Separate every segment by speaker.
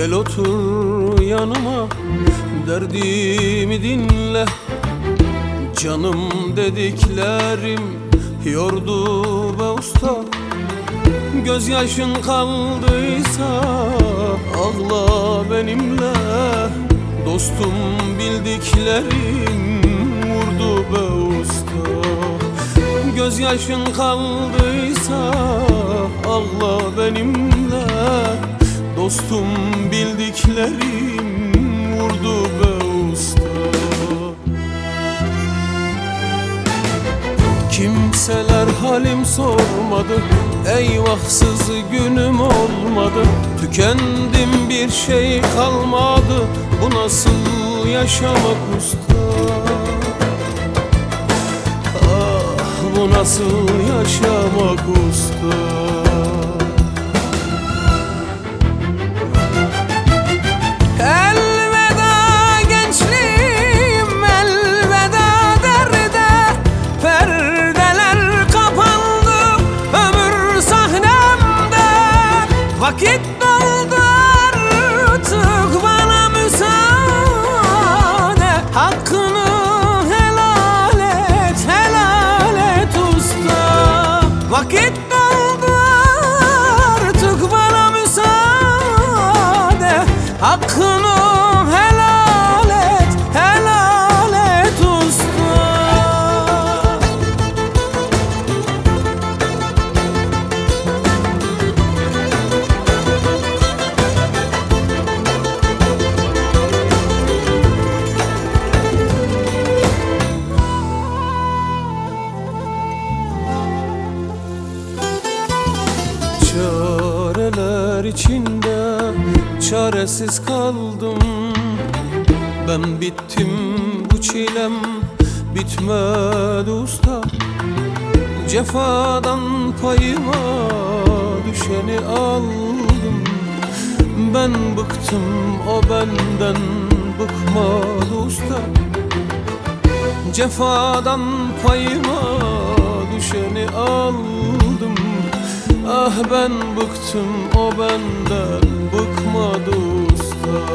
Speaker 1: Gel otur yanıma Derdimi dinle. Canım dediklerim Yordu be usta. Gözyaşın kaldıysa Ağla benimle. Dostum bildiklerim Vurdu be usta. Gözyaşın kaldıysa Ağla benimle Dostum bildiklerim Vurdu be usta. Kimseler halim sormadı Eyvahsız günüm olmadı. Tükendim bir şey kalmadı Bu nasıl yaşamak usta? Ah bu nasıl yaşamak usta Vakit içinde çaresiz kaldım. Ben bittim bu çilem bitmedi usta. Cefadan payıma düşeni aldım. Ben bıktım o benden bıkmadı usta. Cefadan payıma düşeni aldım Ah ben bıktım o benden bıkmadı usta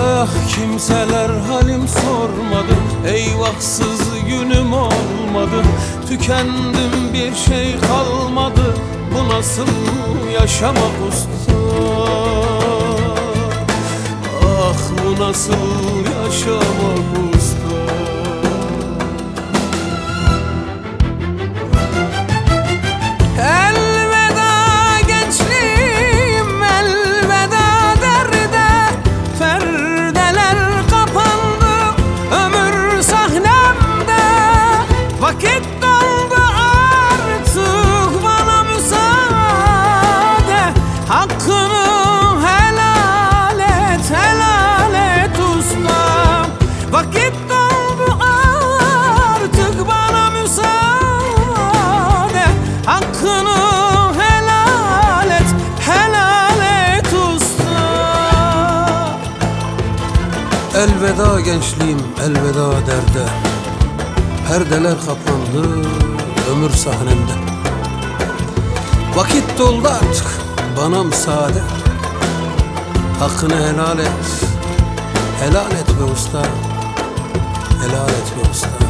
Speaker 1: Ah kimseler halim sormadı Eyvahsız günüm olmadı. Tükendim bir şey kalmadı Bu nasıl yaşamak usta? Ah bu nasıl yaşamak usta Elveda gençliğim elveda derde. Perdeler kapandı ömür sahnemde Vakit doldu artık bana müsaade Hakkını helal et Helal et be usta. Helal et be usta